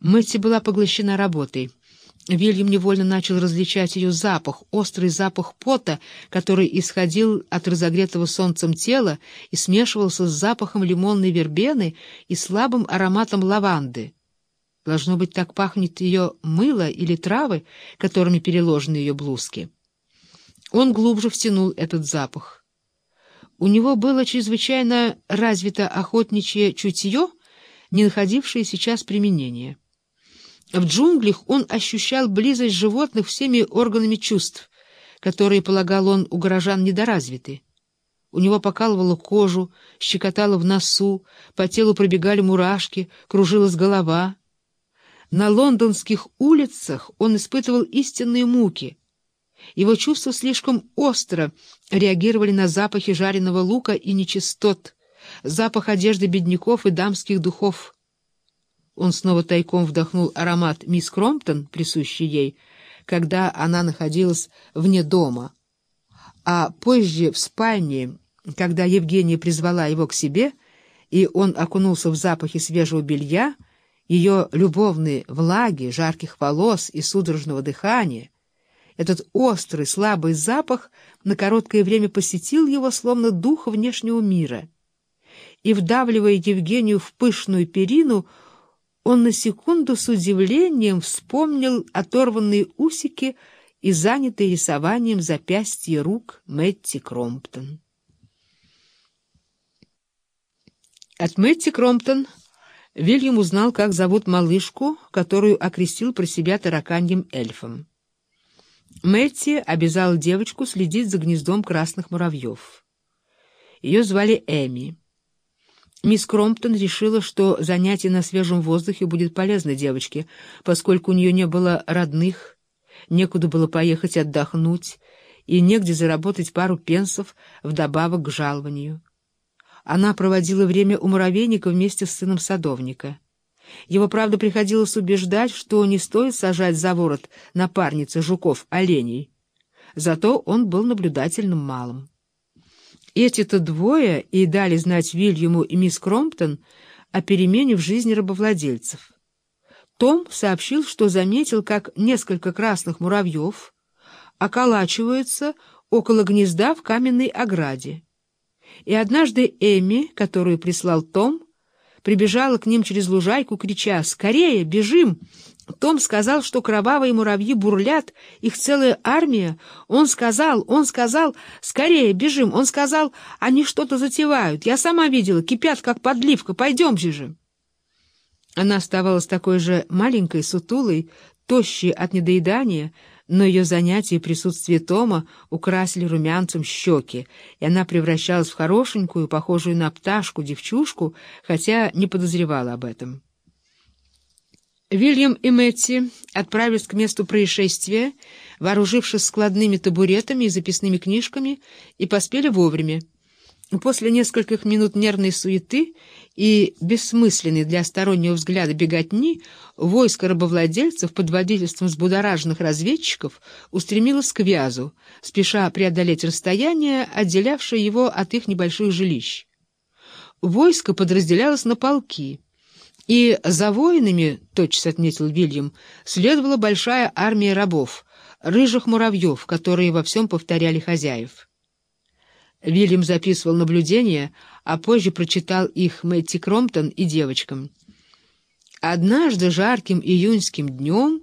Мэтти была поглощена работой. Вильям невольно начал различать ее запах, острый запах пота, который исходил от разогретого солнцем тела и смешивался с запахом лимонной вербены и слабым ароматом лаванды. Должно быть, так пахнет ее мыло или травы, которыми переложены ее блузки. Он глубже втянул этот запах. У него было чрезвычайно развито охотничье чутье, не находившее сейчас применения. В джунглях он ощущал близость животных всеми органами чувств, которые, полагал он, у горожан недоразвиты. У него покалывало кожу, щекотало в носу, по телу пробегали мурашки, кружилась голова. На лондонских улицах он испытывал истинные муки. Его чувства слишком остро реагировали на запахи жареного лука и нечистот, запах одежды бедняков и дамских духов — он снова тайком вдохнул аромат мисс Кромптон, присущий ей, когда она находилась вне дома. А позже в спальне, когда Евгения призвала его к себе, и он окунулся в запахи свежего белья, ее любовные влаги, жарких волос и судорожного дыхания, этот острый, слабый запах на короткое время посетил его, словно дух внешнего мира. И, вдавливая Евгению в пышную перину, он на секунду с удивлением вспомнил оторванные усики и занятые рисованием запястья рук Мэтти Кромптон. От Мэтти Кромптон Вильям узнал, как зовут малышку, которую окрестил про себя тараканьем эльфом. Мэтти обязал девочку следить за гнездом красных муравьев. Ее звали Эми. Мисс Кромптон решила, что занятие на свежем воздухе будет полезно девочке, поскольку у нее не было родных, некуда было поехать отдохнуть и негде заработать пару пенсов вдобавок к жалованию. Она проводила время у муравейника вместе с сыном садовника. Его, правда, приходилось убеждать, что не стоит сажать за ворот напарницы жуков-оленей. Зато он был наблюдательным малым. Эти-то двое и дали знать Вильяму и мисс Кромптон о перемене в жизни рабовладельцев. Том сообщил, что заметил, как несколько красных муравьев околачиваются около гнезда в каменной ограде. И однажды Эми, которую прислал Том, прибежала к ним через лужайку, крича «Скорее, бежим! Том сказал, что кровавые муравьи бурлят, их целая армия. Он сказал, он сказал, скорее, бежим. Он сказал, они что-то затевают. Я сама видела, кипят, как подливка. Пойдемте же. Она оставалась такой же маленькой, сутулой, тощей от недоедания, но ее занятия и присутствие Тома украсили румянцем щеки, и она превращалась в хорошенькую, похожую на пташку, девчушку, хотя не подозревала об этом. Вильям и Мэтти отправились к месту происшествия, вооружившись складными табуретами и записными книжками, и поспели вовремя. После нескольких минут нервной суеты и бессмысленной для стороннего взгляда беготни войско рабовладельцев под водительством взбудораженных разведчиков устремилось к Вязу, спеша преодолеть расстояние, отделявшее его от их небольших жилищ. Войско подразделялось на полки — и за воинами, тотчас отметил Вильям, следовала большая армия рабов, рыжих муравьев, которые во всем повторяли хозяев. Вильям записывал наблюдения, а позже прочитал их Мэтти Кромптон и девочкам. Однажды жарким июньским днем